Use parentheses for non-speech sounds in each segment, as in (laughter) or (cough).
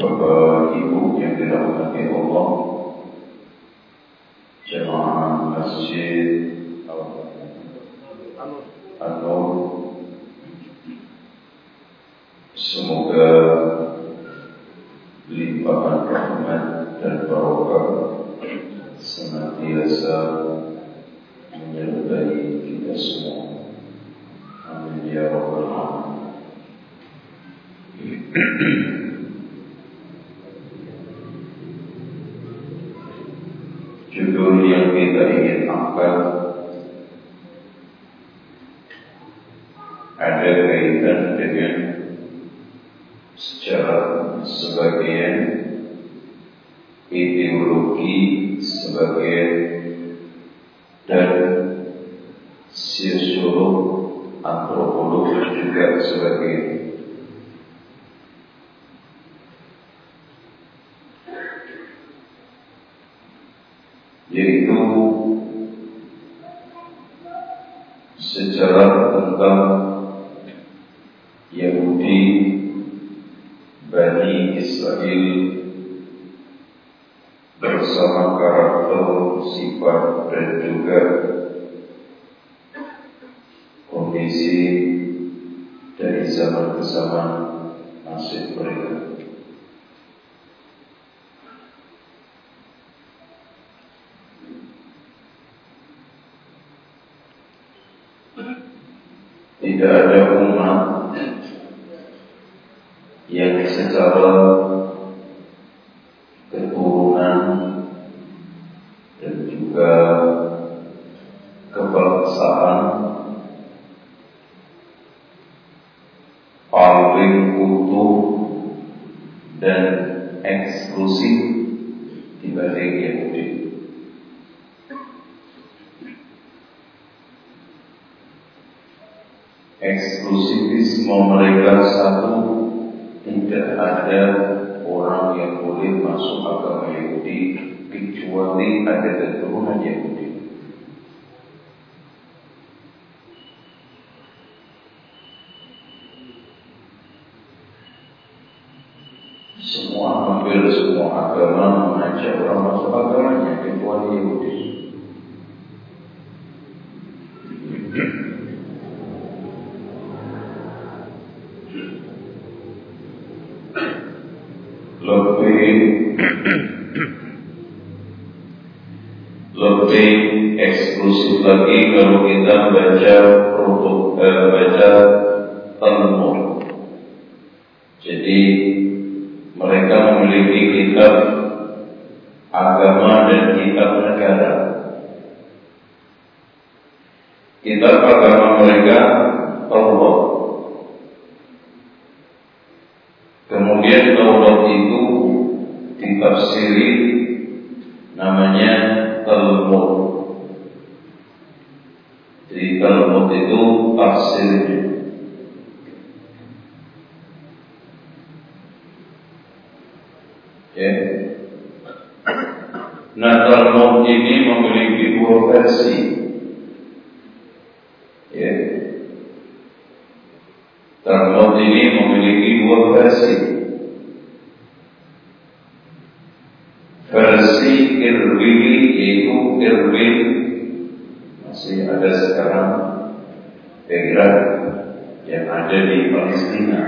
Bapak Ibu yang dirahmati Allah, jemaah masjid atau semoga limpahan rahmat dan barokah senantiasa menyertai kita semua. Amin ya robbal alamin. Amber bersama karakter, sifat dan juga kondisi dari zaman ke zaman nasib mereka. Tidak ada mungkin lebih eksklusif lagi kalau kita baca untuk eh, baca Iran yang ada di Palestina.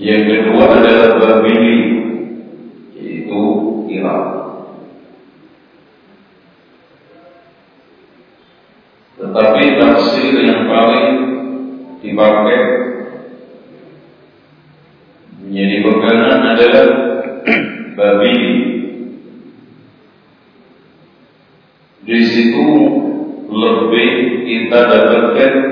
Yang kedua adalah Babili, yaitu Iran. Tetapi tafsir yang paling dipakai فتفكر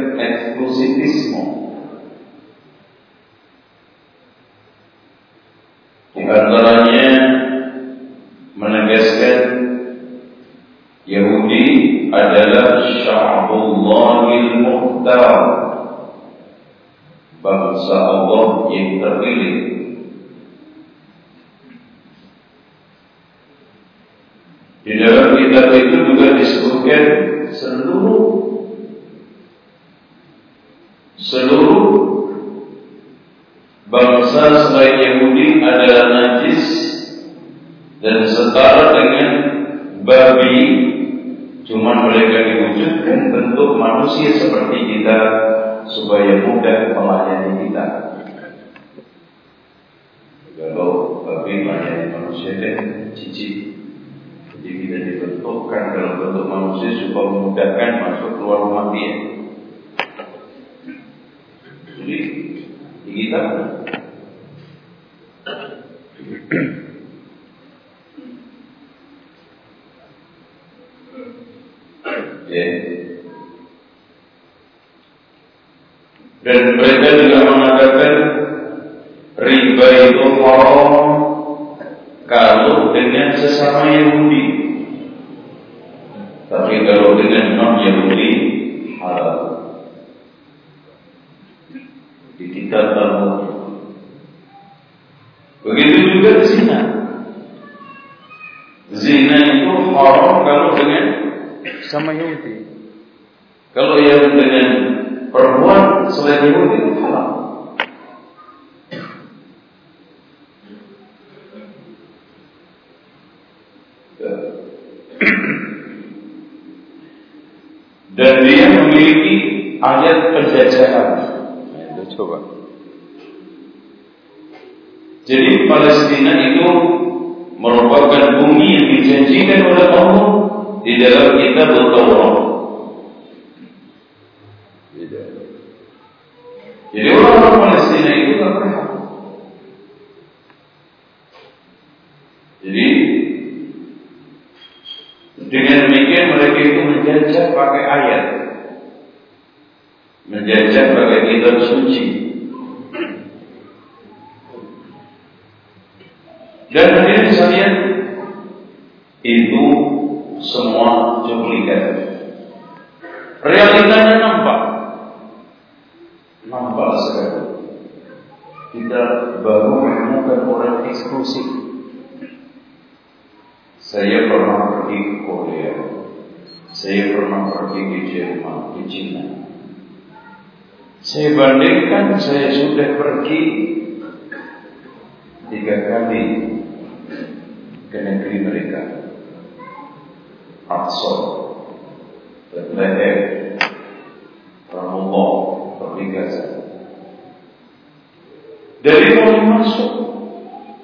supaya mudah melayani kita. Kalau babi melayani manusia dan cici jadi kita dibentukkan dalam bentuk manusia supaya memudahkan masuk keluar rumah dia jadi di kita Ya. Dan mereka juga mengatakan riba itu haram kalau dengan sesama Yahudi. Tapi kalau dengan non Yahudi halal. Di kita tahu. Begitu juga zina. Zina itu haram kalau dengan sama Yahudi. Kalau yang dengan perempuan selain Yahudi itu halal. Dan dia memiliki ayat penjajahan. Nah, itu coba. Jadi Palestina itu merupakan bumi yang dijanjikan oleh Allah di dalam kitab Taurat. Jadi orang-orang Palestina itu tidak berhak. Jadi dengan demikian mereka itu menjajah pakai ayat, menjajah pakai kitab suci. Dan hadirin sekalian, itu semua duplikat. Realitanya nampak. Nampak sekali. Kita baru menemukan orang eksklusif. Saya pernah pergi ke Korea. Saya pernah pergi ke Jerman, ke Cina. Saya bandingkan saya sudah pergi tiga kali ke negeri mereka. Aqsa, Bethlehem, Ramallah, seperti Gaza. Dari mulai masuk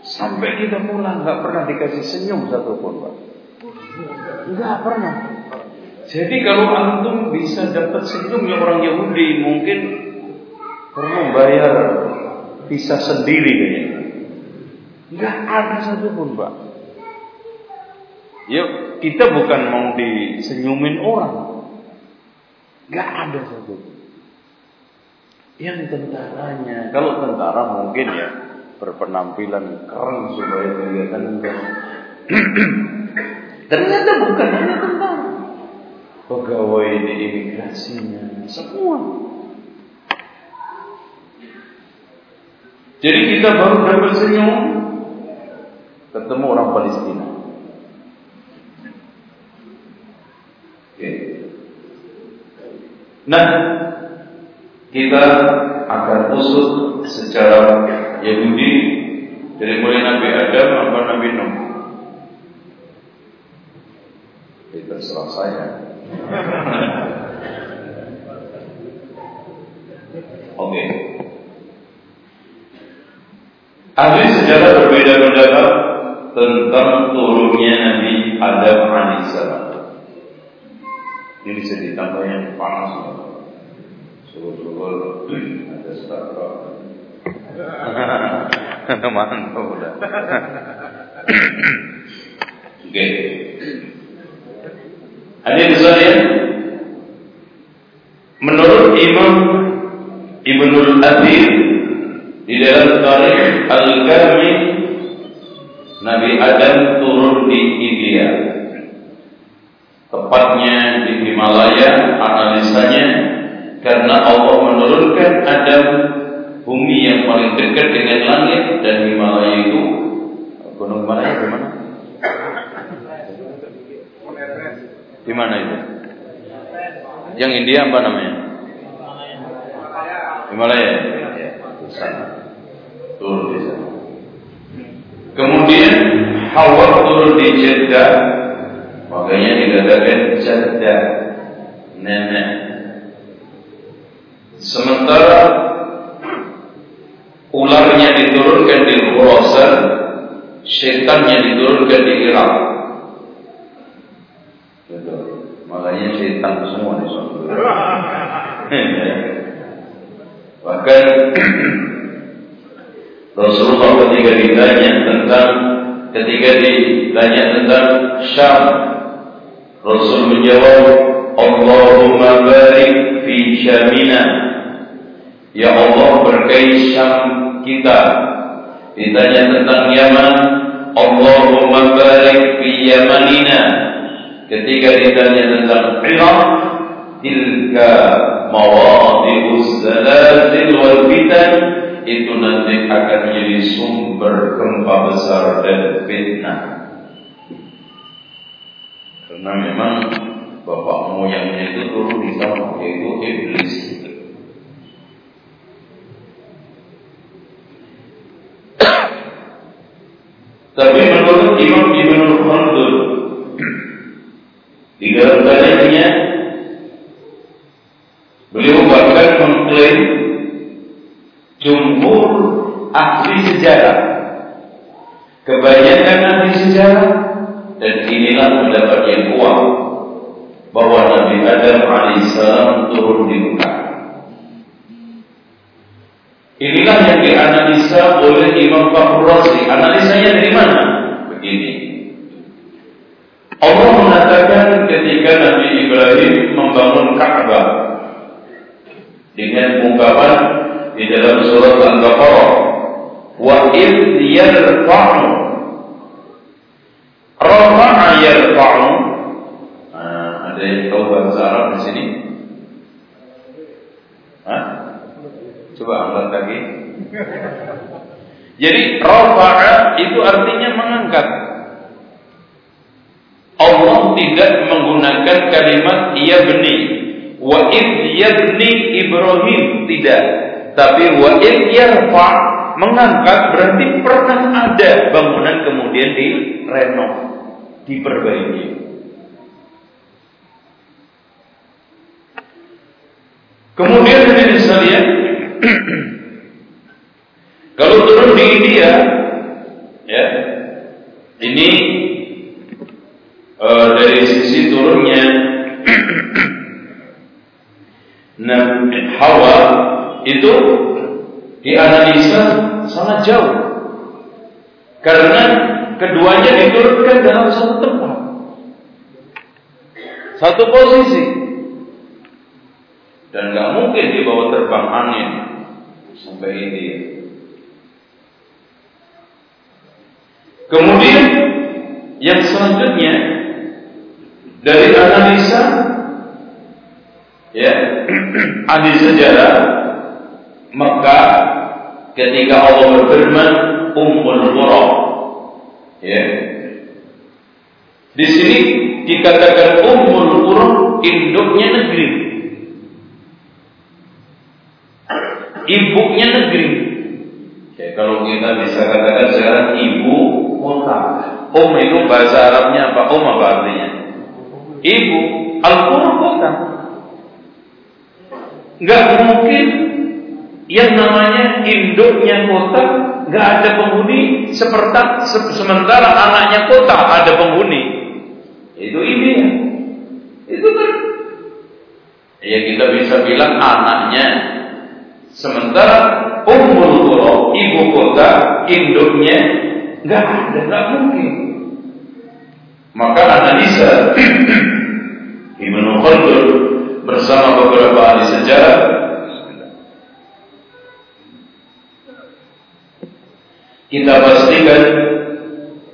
sampai kita pulang nggak pernah dikasih senyum satupun, Pak. Nggak pernah. Jadi kalau antum bisa dapat senyumnya orang Yahudi, mungkin perlu bayar bisa sendiri kayaknya. Nggak ada satupun, Pak. Yuk, kita bukan mau disenyumin orang. Gak ada satu. Yang tentaranya, kalau tentara mungkin ya berpenampilan keren supaya kelihatan enggak. (clears throat) Ternyata bukan hanya tentara. Pegawai di imigrasinya, semua. Jadi kita baru dapat senyum ketemu orang Palestina. Nah, kita akan usut secara Yahudi dari mulai Nabi Adam sampai Nabi Nuh. Itu terserah saya. Oke. Okay. Ahli sejarah berbeda pendapat tentang turunnya Nabi Adam alaihissalam. Ini bisa ditambah yang panas Suhu-suhu ada stakra (laughs) Mantap udah Oke Hadir sekalian Menurut Imam Ibnul Athir di dalam tarikh Al-Karmi Nabi Adam turun di India. Tepatnya di Himalaya analisanya karena Allah menurunkan Adam bumi yang paling dekat dengan langit dan Himalaya gunung Himalaya di mana? Di mana itu? Yang India apa namanya? Himalaya. Ya, sana. Kemudian Hawa turun di Jeddah, makanya dikatakan Jeddah, nenek. Sementara ularnya diturunkan di Khurasan, setannya diturunkan di Irak. Gitu. Makanya setan semua di sana. (laughs) Bahkan (clears throat) Rasulullah ketika ditanya tentang ketika ditanya tentang Syam Rasul menjawab Allahumma barik fi Syamina. Ya Allah berkahi Syam kita. Ditanya tentang Yaman Allahumma barik fi Yamanina. Ketika ditanya tentang Iraq tilka mawadhi'us zalazil wal fitan itu nanti akan menjadi sumber gempa besar dan fitnah. Karena memang bapak moyangnya itu turun di sana yaitu iblis. Tapi menurut Imam Ibn Khaldun di dalam badannya beliau bahkan mengklaim jumhur ahli sejarah kebanyakan ahli sejarah dan inilah pendapat yang kuat bahwa Nabi Adam alaihissalam turun di muka. Inilah yang dianalisa oleh Imam Fakhr Razi. Analisanya dari mana? Begini. Allah mengatakan ketika Nabi Ibrahim membangun Ka'bah dengan ungkapan di dalam surat Al-Baqarah wa id yarfa'u. Rafa'a yarfa'u. Nah, ada yang tahu bahasa Arab di sini? Hah? coba angkat kaki jadi rafa'a itu artinya mengangkat. Allah tidak menggunakan kalimat ia benih. Wa id yabni Ibrahim tidak tapi wa yarfa mengangkat berarti pernah ada bangunan kemudian direnov, diperbaiki. Kemudian hadirin sekalian, (clears throat) kalau turun di India, ya, ini uh, dari sisi turunnya, (clears throat) nah, Hawa itu dianalisa sangat jauh. Karena keduanya diturunkan dalam satu tempat. Satu posisi. Dan nggak mungkin dibawa terbang angin sampai ini. Kemudian yang selanjutnya dari analisa ya (clears throat) ahli sejarah maka ketika Allah berfirman Ummul Qura ya. Di sini dikatakan Ummul Qura induknya negeri. Ibunya negeri. Ya, kalau kita bisa katakan sekarang ibu kota. Om itu bahasa Arabnya apa? Om apa artinya? Ibu. Al-Qura kota. Enggak mungkin yang namanya induknya kota nggak ada penghuni seperti sementara anaknya kota ada penghuni. Itu ini itu kan. Ya kita bisa bilang anaknya. Sementara umur kota ibu kota induknya nggak ada nggak mungkin. Maka analisa (clears throat) Ibnu Khaldun bersama beberapa ahli sejarah kita pastikan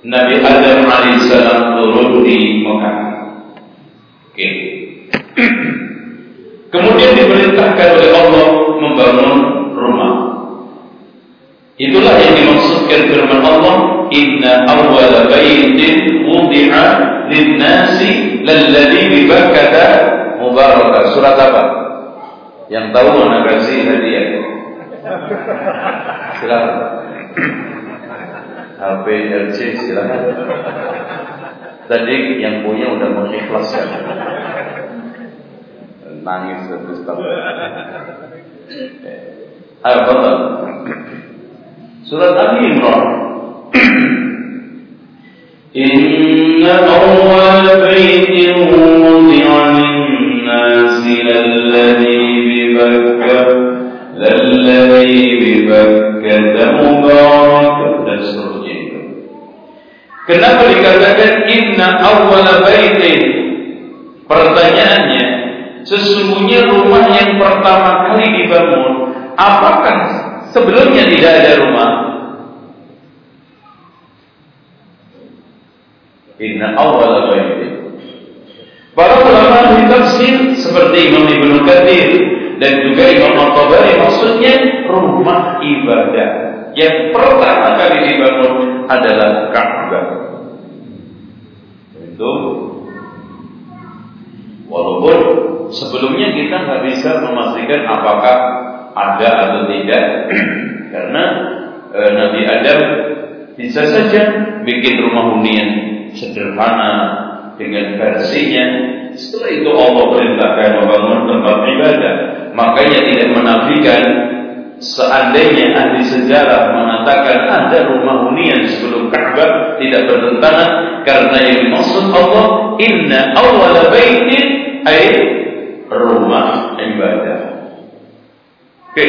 Nabi Adam alaihissalam turun di Mekah. Oke. (clears throat) Kemudian diperintahkan oleh Allah membangun rumah. Itulah yang dimaksudkan firman Allah, "Inna awwala baitin wudi'a lin-nasi lalladzi bi Bakkah mubarakah." Surat apa? Yang tahu mana kasih hadiah? Silakan. HP LC silakan. Tadi yang punya udah mengikhlaskan. Nangis terus Ayo betul. Surat Ali Imran. (clears throat) Inna awal baitin Kenapa dikatakan inna awal baitin? Pertanyaannya, sesungguhnya rumah yang pertama kali dibangun Apakah sebelumnya tidak ada rumah? Inna awal baitin. Para ulama tafsir seperti Imam Ibnu Katsir dan juga Imam Al-Tabari maksudnya rumah ibadah yang pertama kali dibangun adalah Ka'bah. Itu walaupun sebelumnya kita nggak bisa memastikan apakah ada atau tidak. (clears throat) Karena e, Nabi Adam bisa saja bikin rumah hunian sederhana dengan versinya. Setelah itu Allah perintahkan membangun tempat ibadah. Makanya tidak menafikan seandainya ahli sejarah mengatakan ada rumah hunian sebelum Ka'bah tidak bertentangan. Karena yang dimaksud Allah inna awwala baitin ay rumah ibadah Oke.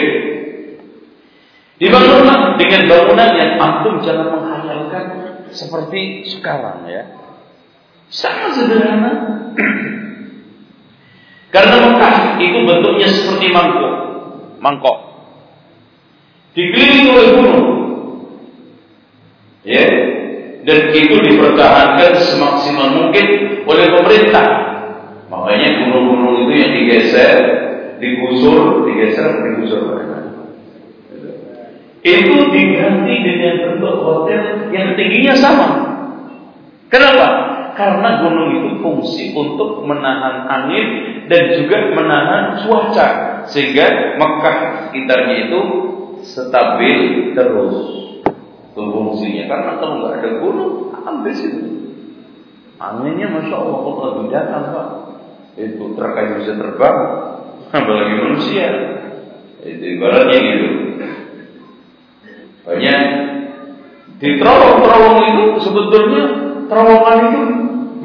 Dibangunlah dengan bangunan yang antum jangan menghayalkan seperti sekarang ya. Sangat sederhana. (clears throat) Karena Mekah itu bentuknya seperti mangkok. Mangkok. Dikelilingi oleh gunung. Ya. Dan itu dipertahankan semaksimal mungkin oleh pemerintah. Makanya gunung-gunung itu yang digeser digusur, digeser, digusur. Itu diganti dengan bentuk hotel yang tingginya sama. Kenapa? Karena gunung itu fungsi untuk menahan angin dan juga menahan cuaca sehingga Mekah sekitarnya itu stabil terus itu fungsinya karena kalau nggak ada gunung habis itu anginnya masya Allah kalau lagi datang pak itu truk bisa terbang apalagi manusia. Itu ibaratnya gitu. Banyak di terowong-terowong itu sebetulnya terowongan itu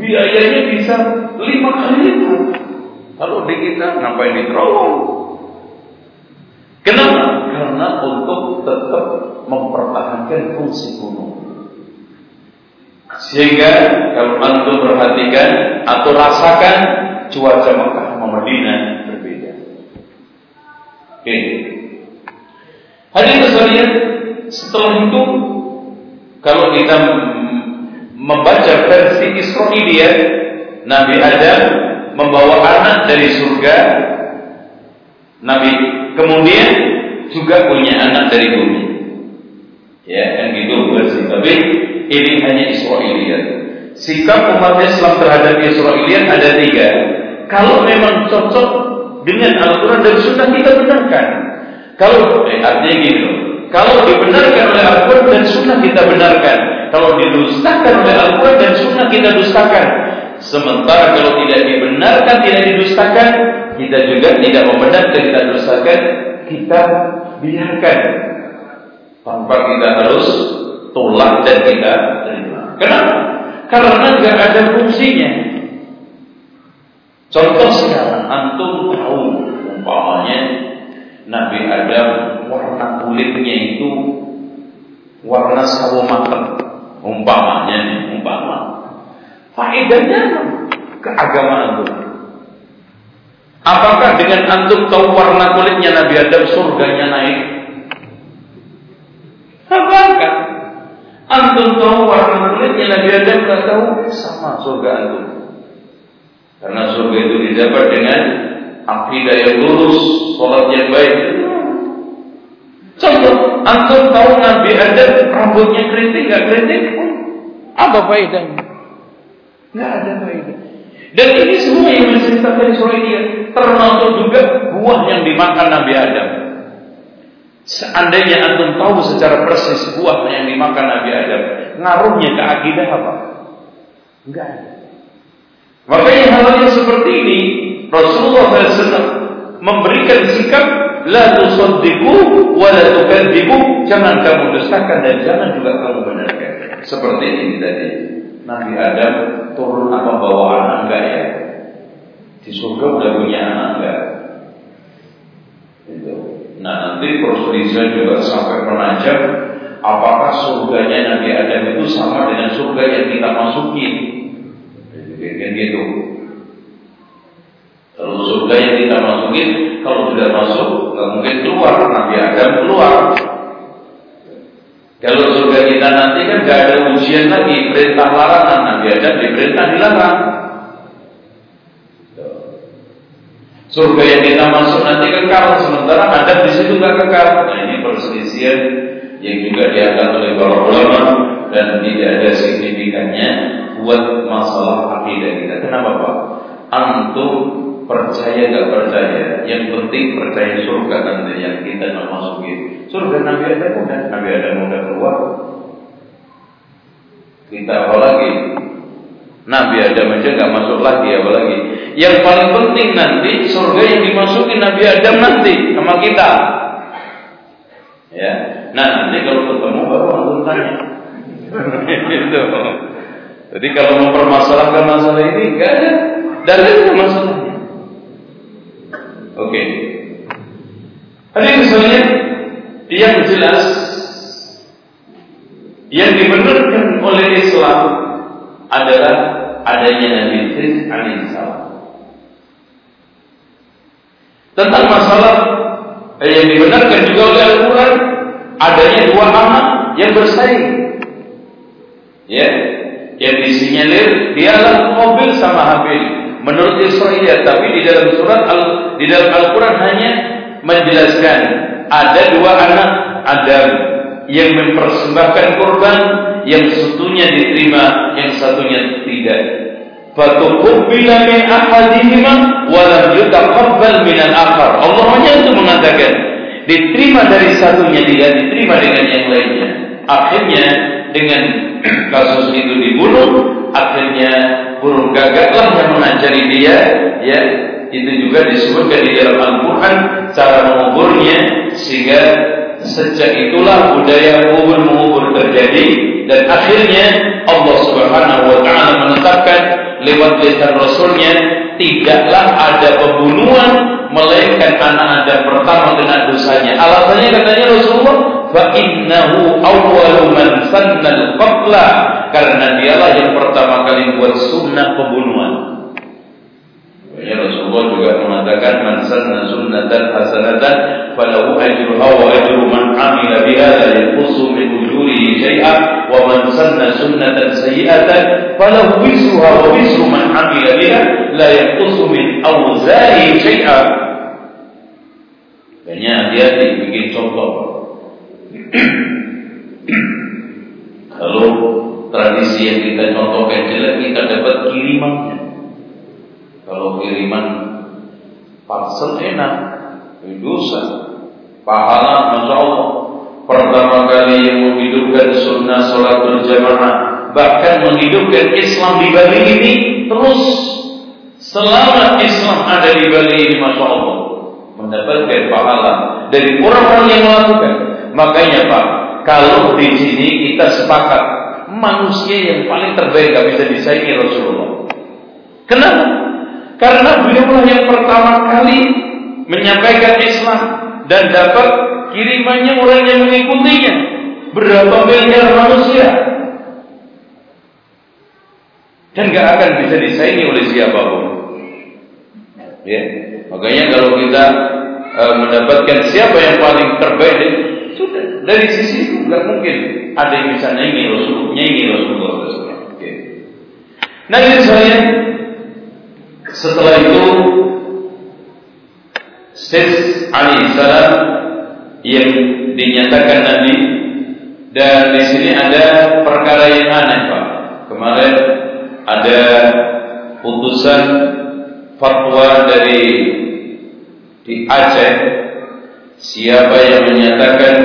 biayanya bisa lima kali lipat. Kalau di kita ngapain di terowong? Kenapa? karena untuk tetap mempertahankan fungsi gunung. Sehingga kalau antum perhatikan atau rasakan cuaca Mekah sama Madinah Oke. Hadirin sekalian, setelah itu kalau kita membaca versi Israiliyah, Nabi Adam membawa anak dari surga, Nabi kemudian juga punya anak dari bumi. Ya, kan gitu versi. Tapi ini hanya Israiliyah. Sikap umat Islam terhadap Israiliyah ada tiga. Kalau memang cocok dengan Al-Quran dan Sunnah kita benarkan. Kalau eh, artinya gini loh, kalau dibenarkan oleh Al-Quran dan Sunnah kita benarkan. Kalau didustakan oleh Al-Quran dan Sunnah kita dustakan. Sementara kalau tidak dibenarkan, tidak didustakan, kita juga tidak membenarkan, kita dustakan, kita biarkan. Tanpa kita harus tolak dan kita terima. Kenapa? Karena nggak ada fungsinya. Contoh sekarang antum tahu umpamanya Nabi Adam warna kulitnya itu warna sawo matang umpamanya nih umpama. Faedahnya keagamaan itu apakah dengan antum tahu warna kulitnya Nabi Adam surganya naik? Apakah antum tahu warna kulitnya Nabi Adam nggak tahu sama surga antum karena surga itu didapat dengan akidah yang lurus, sholat yang baik. Contoh, antum tahu Nabi Adam rambutnya keriting, nggak keriting? Apa faedahnya? Nggak ada faedah. Dan ini semua yang diceritakan surah ini termasuk juga buah yang dimakan Nabi Adam. Seandainya antum tahu secara persis buah yang dimakan Nabi Adam, ngaruhnya ke akidah apa? Enggak. Makanya hal yang seperti ini Rasulullah SAW memberikan sikap la tusaddiqu wa la tukadzibu, jangan kamu dustakan dan jangan juga kamu benarkan. Seperti ini tadi. Nabi Adam turun apa bawa anak enggak ya? Di surga udah punya anak enggak? Itu. Nah nanti perselisihan juga sampai menajam apakah surganya Nabi Adam itu sama dengan surga yang kita masuki? Kan gitu. Kalau surga yang kita masukin, kalau sudah masuk, nggak mungkin keluar. Nabi Adam keluar. Kalau surga kita nanti kan nggak ada ujian lagi, perintah larangan. Nabi Adam diperintah dilarang. Surga yang kita masuk nanti kekal, sementara Adam di situ nggak kekal. Nah ini perselisihan yang juga diangkat oleh para ulama dan tidak ada signifikannya buat masalah akidah kita. Kenapa Pak? Antum percaya nggak percaya, yang penting percaya surga nanti yang kita mau masuki. Surga Nabi Adam udah, Nabi Adam udah keluar. Kita apa lagi? Nabi Adam aja nggak masuk lagi, apa lagi? Yang paling penting nanti surga yang dimasuki Nabi Adam nanti sama kita. Ya, nah nanti kalau ketemu baru langsung tanya. (laughs) gitu. Jadi kalau mempermasalahkan masalah ini enggak ada dalilnya masalahnya. Oke. Okay. Ada misalnya yang jelas yang dibenarkan oleh Islam adalah adanya Nabi Idris alaihissalam. Tentang masalah yang dibenarkan juga oleh Al-Quran adanya dua anak yang bersaing. Ya, yang disinyalir dialah mobil sama Habil menurut Israel tapi di dalam surat al di dalam Al-Qur'an hanya menjelaskan ada dua anak Adam yang mempersembahkan kurban yang satunya diterima yang satunya tidak fatuqbila min ahadihima wa lam yutaqabbal min al-akhar. Allah hanya itu mengatakan diterima dari satunya tidak diterima dengan yang lainnya. Akhirnya dengan (clears throat) kasus itu dibunuh akhirnya burung gagaklah yang mengajari dia ya. Itu juga disebutkan di dalam Al-Quran cara menguburnya sehingga sejak itulah budaya kubur mengubur terjadi dan akhirnya Allah Subhanahu wa taala menetapkan lewat lisan Rasulnya tidaklah ada pembunuhan melainkan anak Adam pertama kena dosanya. Alasannya katanya Rasulullah fa innahu awwalu man sannal qatla karena dialah yang pertama kali buat sunnah pembunuhan. Ya Rasulullah juga mengatakan man sanna sunnatan hasanatan falahu ajruha wa ajru man amila biha la yanqusu min ujurihi syai'a wa man sanna sunnatan sayyi'atan falahu wizruha wa wizru man amila biha la yanqusu min awzarihi syai'a. Banyak hati-hati bikin contoh. Kalau tradisi yang kita contohkan jelek kita dapat kirimannya. Kalau kiriman parcel enak, dosa, pahala masya Allah. Pertama kali yang menghidupkan sunnah sholat berjamaah, bahkan menghidupkan Islam di Bali ini terus selama Islam ada di Bali ini masya Allah mendapatkan pahala dari orang-orang yang melakukan. Makanya Pak, kalau di sini kita sepakat manusia yang paling terbaik gak bisa disaingi Rasulullah. Kenapa? Karena beliau yang pertama kali menyampaikan Islam dan dapat kirimannya orang yang mengikutinya. Berapa miliar manusia? Dan gak akan bisa disaingi oleh siapa pun. Ya, makanya kalau kita e, mendapatkan siapa yang paling terbaik, sudah dari sisi itu nggak mungkin ada yang bisa nyanyi Rasulullah, nyanyi Rasulullah Oke. Nah ini saya setelah itu Sis alaihissalam yang dinyatakan Nabi dan di sini ada perkara yang aneh Pak. Kemarin ada putusan fatwa dari di Aceh Siapa yang menyatakan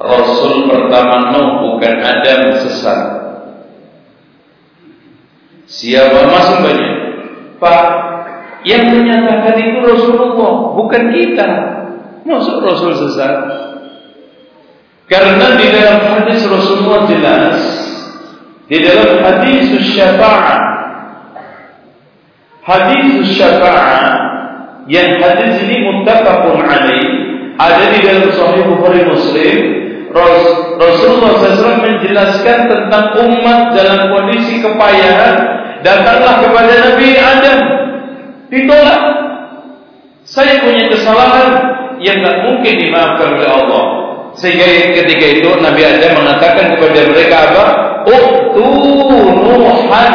Rasul pertama Nuh bukan Adam sesat. Siapa masuk banyak? Pak, yang menyatakan itu Rasulullah, bukan kita. Masuk Rasul sesat. Karena di dalam hadis Rasulullah jelas, di dalam hadis syafa'ah, hadis syafa'ah yang hadis ini muttafaqun alaih ada di dalam Sahih Bukhari Muslim Rasulullah SAW menjelaskan tentang umat dalam kondisi kepayahan datanglah kepada Nabi Adam. Ditolak. Saya punya kesalahan yang tak mungkin dimaafkan oleh Allah. Sehingga ketika itu Nabi Adam mengatakan kepada mereka apa? Uktu Nuhan.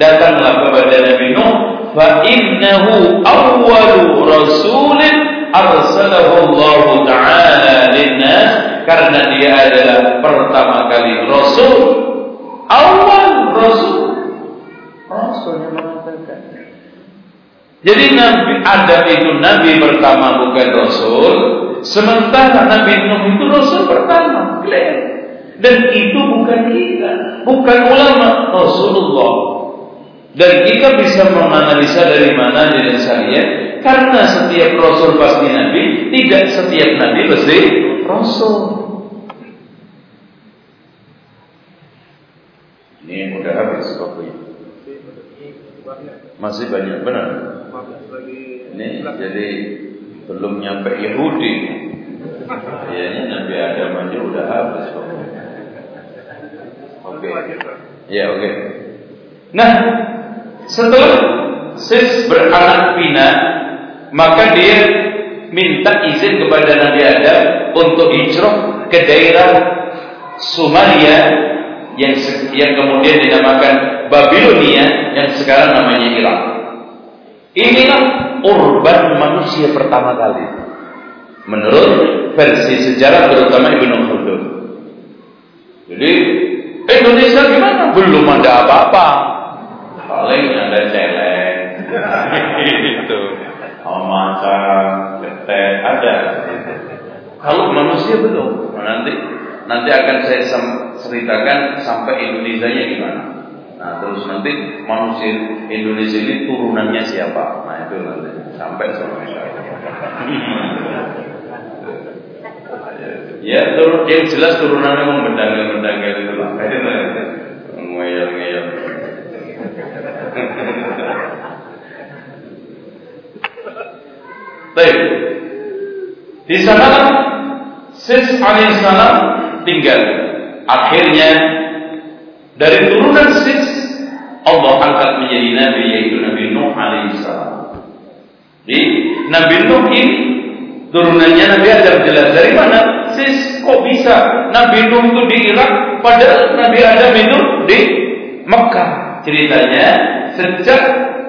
Datanglah kepada Nabi Nuh. Fa innahu awwalu rasulin arsalahu Allah taala linnas. Karena dia adalah pertama kali Rasul. Awal Rasul Rasul yang mengatakan jadi Nabi Adam itu Nabi pertama bukan Rasul sementara Nabi Nuh itu Rasul pertama clear dan itu bukan kita bukan ulama Rasulullah dan kita bisa menganalisa dari mana dari syariat karena setiap Rasul pasti Nabi tidak setiap Nabi pasti Rasul. Ini udah habis kopi. Masih banyak benar. Ini jadi belum nyampe Yahudi. Kayaknya Nabi Adam aja udah habis kopi. Oke. Okay. Ya oke. Okay. Nah, setelah Sis beranak pinak, maka dia minta izin kepada Nabi Adam untuk hijrah ke daerah Sumaria yang yang kemudian dinamakan Babilonia yang sekarang namanya Irak. Inilah urban manusia pertama kali. Menurut versi sejarah terutama Ibnu Khaldun. Jadi Indonesia gimana? Belum ada apa-apa. Paling ada celeng. itu. Oh, macan, ada. Kalau manusia belum, nanti nanti akan saya ceritakan sampai Indonesia nya gimana. Nah terus nanti manusia Indonesia ini turunannya siapa? Nah itu nanti sampai sama Ya turun yang jelas turunannya membendangil-bendangil itu lah. Ngeyel-ngeyel. Baik. Di sana Sis alaihissalam tinggal. Akhirnya dari turunan Sis Allah angkat menjadi nabi yaitu Nabi Nuh alaihissalam. Di Nabi Nuh ini turunannya Nabi Adam jelas dari mana? Sis kok bisa Nabi Nuh itu di Irak padahal Nabi Adam itu di Mekah. Ceritanya sejak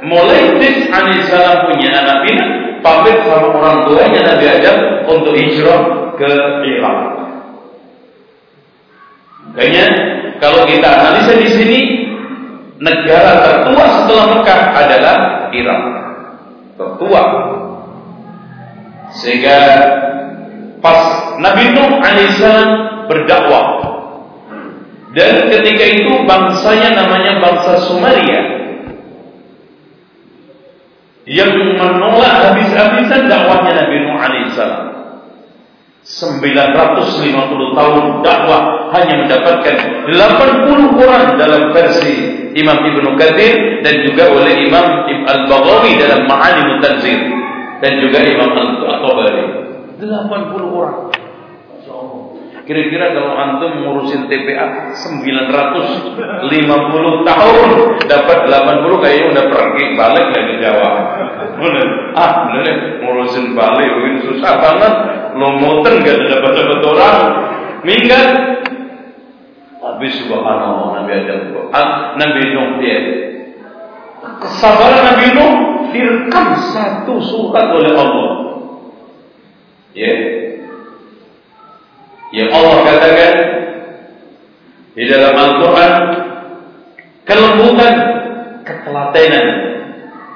mulai Sis alaihissalam punya anak pinak pamit sama orang tuanya Nabi Adam untuk hijrah ke Irak. Makanya kalau kita analisa di sini negara tertua setelah Mekah adalah Irak. Tertua. Sehingga pas Nabi Nuh alaihissalam berdakwah dan ketika itu bangsanya namanya bangsa Sumeria yang menolak habis-habisan dakwahnya Nabi Nuh alaihissalam. 950 tahun dakwah hanya mendapatkan 80 orang dalam versi Imam Ibnu Katsir dan juga oleh Imam Ibn Al-Baghawi dalam Ma'alim Tanzir dan juga Imam Al-Tabari. 80 orang Kira-kira kalau antum ngurusin TPA 950 tahun dapat 80 kayaknya udah pergi balik dari Jawa. Bener. Ah, bener ngurusin balik mungkin susah banget. Lo moten gak ada dapat dapat orang. Minggat. Habis subhanallah Nabi Adam. Ah, Nabi Nuh dia. Kesabaran Nabi Nuh direkam satu surat oleh Allah. Ya, yeah yang Allah katakan di dalam Al-Quran kelembutan, ketelatenan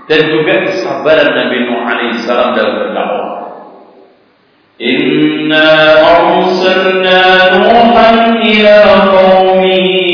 dan juga kesabaran Nabi Nuh alaihissalam dalam berdakwah. Inna arsalna Nuhan ila qaumihi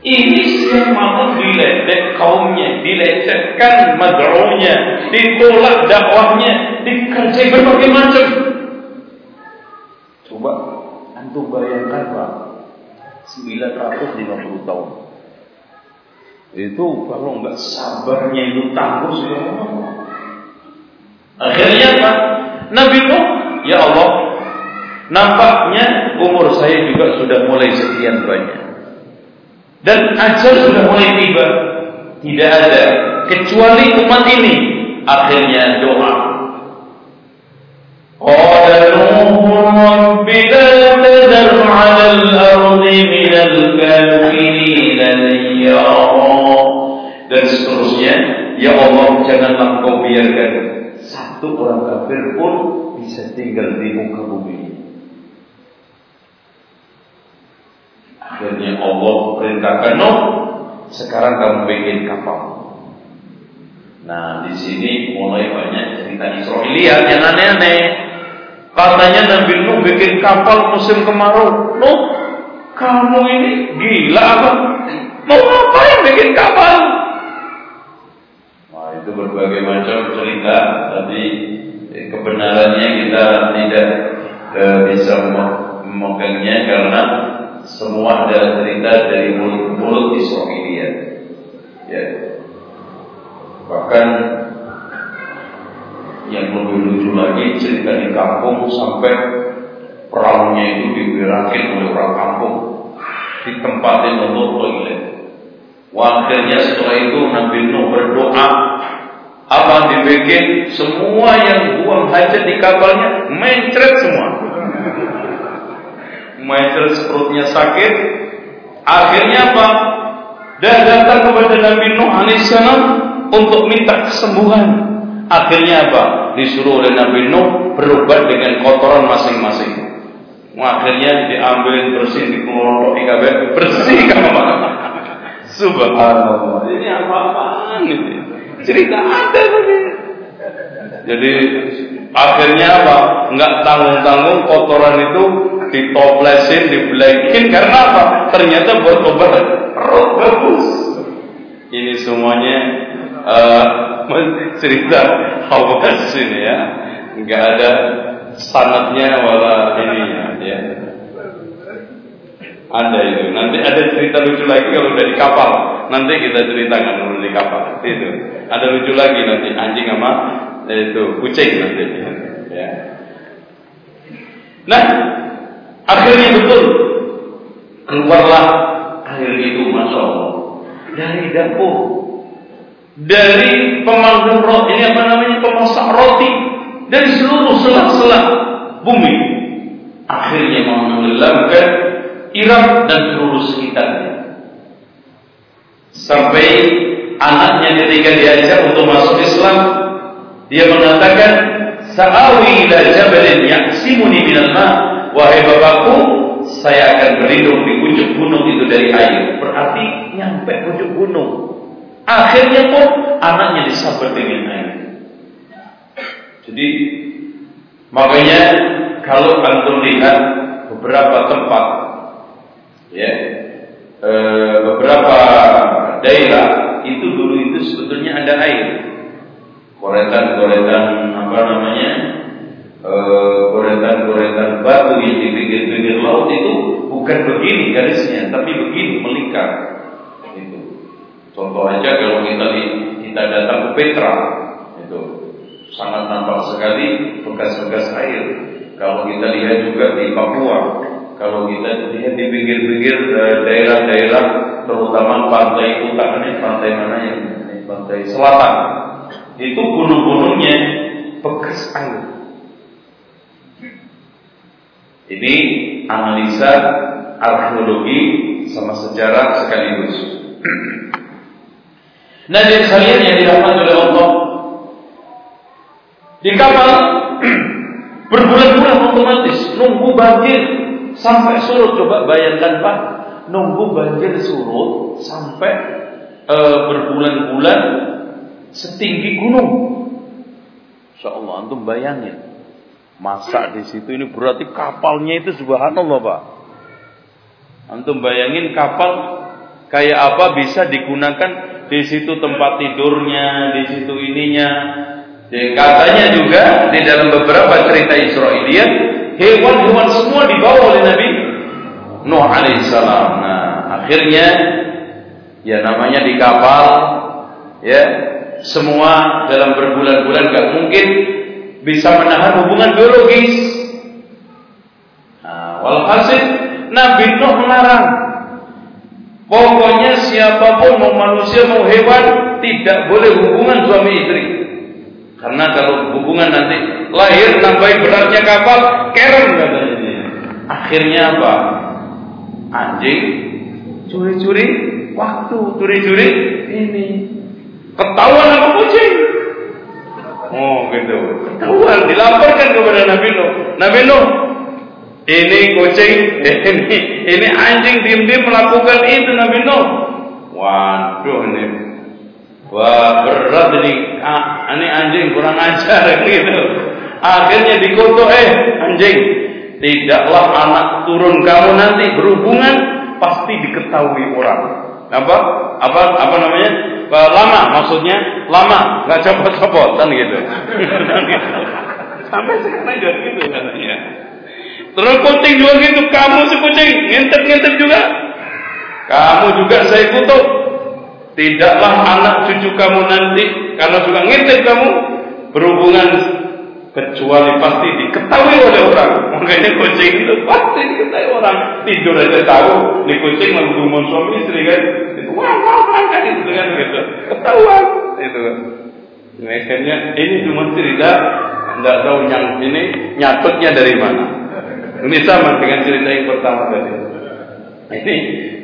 Ini siang malam diledek kaumnya, dilecehkan madronya, ditolak dakwahnya, dikerjain berbagai macam. Coba antum bayangkan Pak 950 tahun. Itu kalau nggak sabarnya itu tangguh segala Akhirnya Pak Nabi Nuh Ya Allah Nampaknya umur saya juga sudah mulai sekian banyak dan ajal sudah mulai tiba. Tidak ada. Kecuali umat ini. Akhirnya doa. Al-ardi min al-kafirin dan seterusnya ya Allah janganlah kau biarkan satu orang kafir pun bisa tinggal di muka bumi akhirnya Allah perintahkan Nuh sekarang kamu bikin kapal. Nah di sini mulai banyak cerita Israeliat yang aneh-aneh. Katanya Nabi Nuh bikin kapal musim kemarau. Nuh kamu ini gila apa? Mau ngapain bikin kapal? Wah itu berbagai macam cerita. Tapi eh, kebenarannya kita tidak eh, bisa mem- memegangnya Karena semua adalah cerita dari mulut ke mulut Israeliat ya. Bahkan yang lebih lucu lagi cerita di kampung sampai perahunya itu diberakin oleh orang kampung ditempatin untuk toilet. Wah, akhirnya setelah itu Nabi Nuh berdoa apa dibikin semua yang buang hajat di kapalnya mencret semua. Mencret perutnya sakit. Akhirnya apa? Dan datang kepada Nabi Nuh alaihissalam untuk minta kesembuhan. Akhirnya apa? Disuruh oleh Nabi Nuh berobat dengan kotoran masing-masing. Akhirnya diambil bersih di kabel bersih kamar. (laughs) Subhanallah. Ini apa-apaan ini? Cerita ada tadi. Jadi akhirnya apa? Enggak tanggung-tanggung kotoran itu ditoplesin, dibelekin karena apa? Ternyata buat obat perut bagus. Ini semuanya uh, cerita hawas ini ya. Enggak ada sanatnya wala ininya ya. Ada itu. Nanti ada cerita lucu lagi kalau udah di kapal. Nanti kita ceritakan dulu di kapal. Itu. Ada lucu lagi nanti anjing sama itu kucing nanti. Ya. Nah, akhirnya betul keluarlah air itu, Allah, dari dapur, dari pemanggang roti, ini apa namanya pemasak roti, dari seluruh selah-selah bumi. Akhirnya menenggelamkan Irak dan seluruh sekitarnya. Sampai anaknya ketika diajak untuk masuk Islam, dia mengatakan, "Sa'awi ila jabalin ya'simuni minal ma." Wahai bapakku, saya akan berlindung di puncak gunung itu dari air. Berarti nyampe puncak gunung. Akhirnya pun anaknya disabar dengan air. Jadi makanya kalau antum lihat beberapa tempat ya e, beberapa daerah itu dulu itu sebetulnya ada air goretan-goretan apa namanya e, goretan-goretan batu yang di pinggir-pinggir laut itu bukan begini garisnya tapi begini melingkar. Itu. Contoh aja kalau kita kita datang ke Petra itu. Sangat nampak sekali bekas-bekas air. Kalau kita lihat juga di Papua kalau kita lihat di pinggir-pinggir eh, daerah-daerah terutama pantai utara ini pantai mana yang pantai selatan. Itu gunung-gunungnya bekas air ini analisa arkeologi sama sejarah sekaligus. (clears throat) Nah, jadi kalian yang dirahmati oleh Allah di kapal (clears throat) berbulan-bulan otomatis nunggu banjir sampai surut. Coba bayangkan Pak, nunggu banjir surut sampai e, berbulan-bulan setinggi gunung. Insya Allah antum bayangin Masak di situ ini berarti kapalnya itu subhanallah Pak. Antum bayangin kapal kayak apa bisa digunakan di situ tempat tidurnya, di situ ininya. Dan katanya juga di dalam beberapa cerita Israiliyat hewan-hewan semua dibawa oleh Nabi Nuh alaihissalam. Nah, akhirnya ya namanya di kapal ya semua dalam berbulan-bulan gak mungkin bisa menahan hubungan biologis. Nah, walhasil Nabi Nuh melarang. Pokoknya siapa pun mau manusia mau hewan tidak boleh hubungan suami istri. Karena kalau hubungan nanti lahir nambahin beratnya kapal, keren katanya. Akhirnya apa? Anjing curi-curi waktu, curi-curi ini. Ketahuan apa kucing? Oh gitu. Ketahuan, dilaporkan kepada Nabi Nuh. Nabi Nuh, ini kucing, (laughs) ini ini anjing diam-diam melakukan itu Nabi Nuh. Waduh ini, wah berat ini, ah, ini anjing kurang ajar (laughs) gitu. Akhirnya dikutuk, eh anjing, tidaklah anak turun kamu nanti berhubungan pasti diketahui orang. Apa? Apa? Apa namanya? lama maksudnya. Lama. Nggak copot-copotan gitu. (laughs) Sampai sekarang juga gitu katanya terus kucing juga gitu. Kamu si kucing ngintip-ngintip juga. Kamu juga saya kutuk. Tidaklah anak cucu kamu nanti karena juga ngintip kamu berhubungan kecuali pasti diketahui oleh orang. Makanya kucing itu pasti diketahui orang. Tidur aja tahu di kucing menghubungi suami istri kan wah wah wah kan itu kan gitu. Ketahuan itu kan. Akhirnya ini cuma cerita tidak tahu yang ini nyatutnya dari mana. Ini sama dengan cerita yang pertama tadi. Ini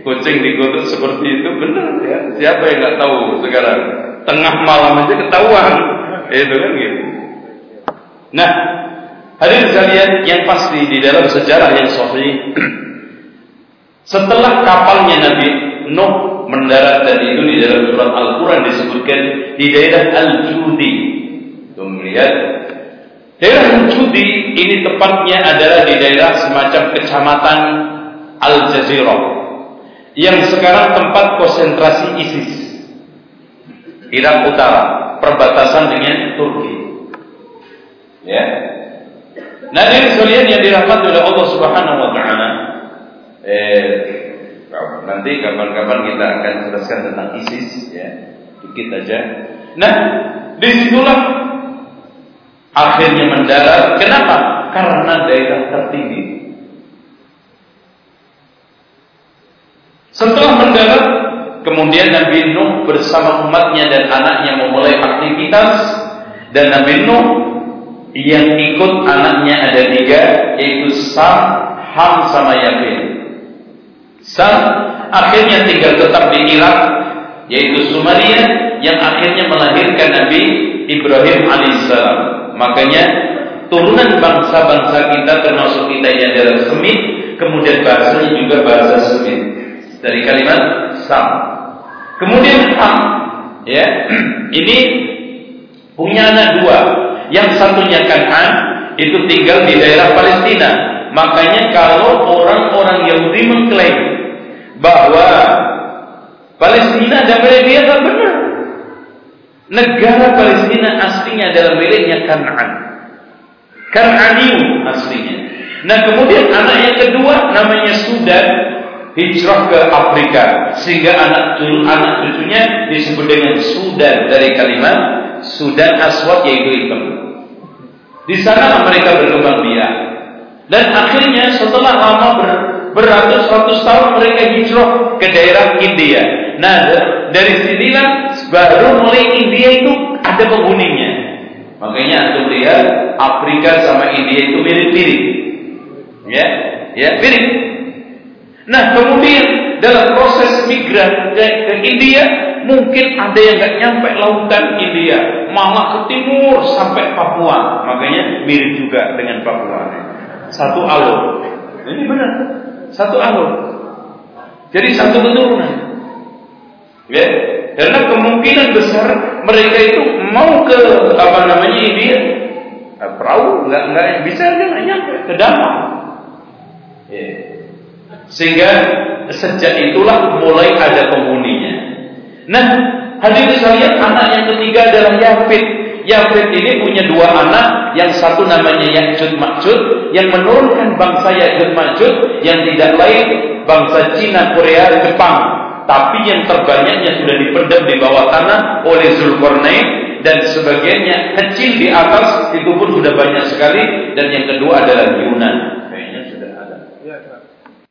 kucing dikutuk seperti itu benar ya. Siapa yang nggak tahu sekarang? Tengah malam aja ketahuan. Itu kan gitu nah Hadirin sekalian yang pasti di dalam sejarah yang sahih (clears throat) setelah kapalnya Nabi Nuh mendarat dan itu di dalam surat Al-Quran disebutkan di daerah Al-Judi. Tuh daerah Al-Judi ini tepatnya adalah di daerah semacam kecamatan Al-Jazirah yang sekarang tempat konsentrasi ISIS. Irak Utara, perbatasan dengan Turki. Ya. Nah, ini sekalian yang dirahmati oleh Allah Subhanahu wa taala. Eh, Nanti kapan-kapan kita akan jelaskan tentang ISIS ya, dikit aja. Nah, di situlah akhirnya mendarat. Kenapa? Karena daerah tertinggi. Setelah mendarat, kemudian Nabi Nuh bersama umatnya dan anaknya memulai aktivitas dan Nabi Nuh yang ikut anaknya ada tiga yaitu Sam, Ham sama Yafin. Sam akhirnya tinggal tetap di Irak yaitu Sumaria yang akhirnya melahirkan Nabi Ibrahim alaihissalam. Makanya turunan bangsa-bangsa kita termasuk kita yang adalah Semit, kemudian bahasanya juga bahasa Semit dari kalimat Sam. Kemudian Ham, ya (clears throat) ini punya anak dua Yang satunya Kanan itu tinggal di daerah Palestina. Makanya kalau orang-orang Yahudi mengklaim bahwa Palestina milik dia tak benar. Negara Palestina aslinya adalah miliknya Kanan. Kananium aslinya. Nah kemudian anak yang kedua namanya Sudan hijrah ke Afrika sehingga anak anak cucunya disebut dengan Sudan dari kalimat Sudan Aswad yaitu hitam. Di sana mereka berkembang biak dan akhirnya setelah lama ber, beratus-ratus tahun mereka hijrah ke daerah India. Nah dari sinilah baru mulai India itu ada penghuninya. Makanya antum lihat Afrika sama India itu mirip-mirip. Ya, ya mirip. Nah kemudian dalam proses migran ke, India mungkin ada yang nggak nyampe lautan India, malah ke timur sampai Papua. Makanya mirip juga dengan Papua. Satu alur. Ini benar. Satu alur. Jadi satu keturunan. Ya, karena kemungkinan besar mereka itu mau ke apa namanya India, nah, perahu nggak nggak bisa aja nggak nyampe ke damai. Ya. Sehingga sejak itulah mulai ada penghuninya. Nah, hadirin sekalian, anak yang ketiga adalah Yafid. Yafid ini punya dua anak, yang satu namanya Ya'jud Ma'jud, yang menurunkan bangsa Ya'jud Ma'jud, yang tidak lain bangsa Cina, Korea, Jepang. Tapi yang terbanyaknya sudah dipendam di bawah tanah oleh Zulkarnain dan sebagainya kecil di atas itu pun sudah banyak sekali dan yang kedua adalah Yunan